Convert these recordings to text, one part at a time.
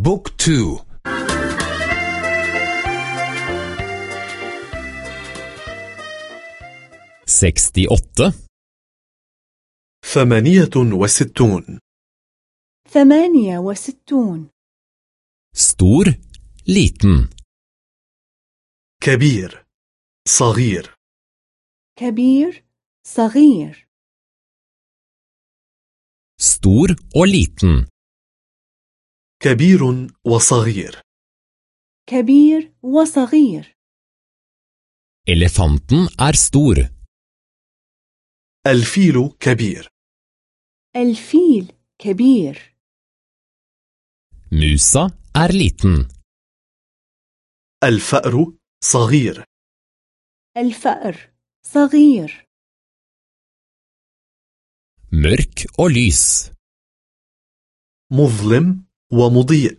بوك تو. seksti åtte, ثمانية وستون. ثمانية وستون. stor, liten, كبير صغير. كبير صغير. stor og liten, كبير وصغير. كبير وصغير. Elefanten er stor, الفيل كبير. الفيل كبير. Musa er liten, الفأر صغير. الفأر صغير. Mørk og lys, مظلم ومضيء.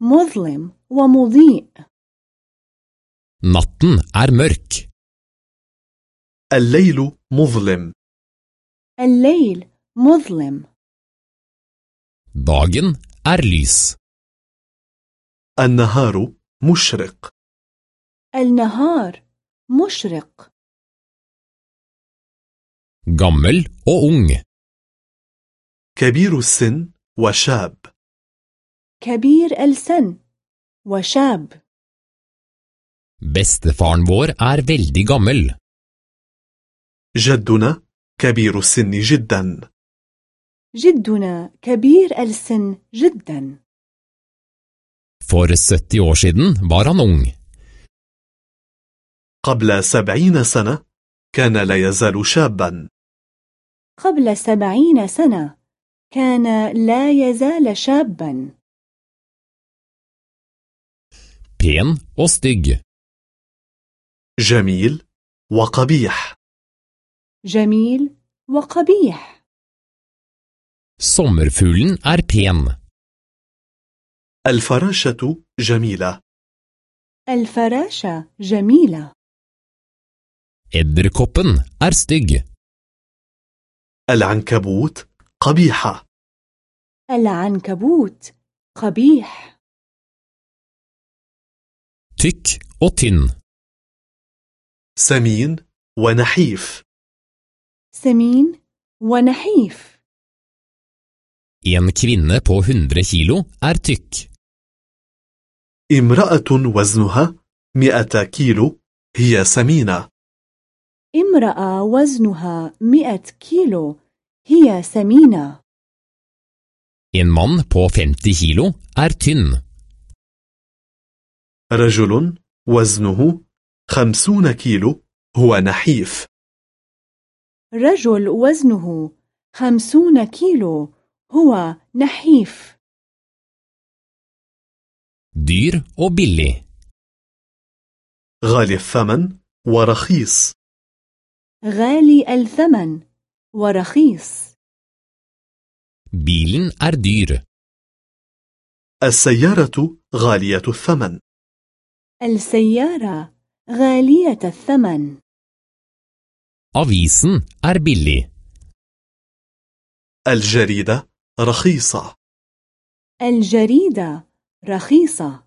مظلم ومضيء. Natten er mørk, الليل مظلم. الليل مظلم. Dagen er lys, النهار مشرق. النهار مشرق. Gammel og ung, كبير السن وشاب. كبير السن وشاب bestefaren vår er veldig gammel, جدنا كبير السن جدا. جدنا كبير السن جدا. For 70 år siden var han ung, قبل سبعين سنة كان لا يزال شابا. قبل سبعين سنة كان لا يزال شابا. Pen og stygg, جميل وقبيح جميل وقبيح sommerfuglen er pen, الفراشة جميلة. الفراشة جميلة. Edderkoppen er stygg, العنكبوت قبيحة. العنكبوت قبيح. Tykk og tynn, سمين ونحيف. سمين ونحيف. En kvinne på 100 kilo er tykk, امرأة وزنها مئة كيلو هي سمينة. امرأة وزنها مئة كيلو هي سمينة. En mann på 50 kilo er tynn, رجل وزنه خمسون كيلو هو نحيف. رجل وزنه خمسون كيلو هو نحيف. dyr og billig, غالي الثمن ورخيص. غالي الثمن ورخيص. bilen er dyr, السيارة غالية الثمن. السيارة غالية الثمن. avisen er billig, الجريدة رخيصة. الجريدة رخيصة.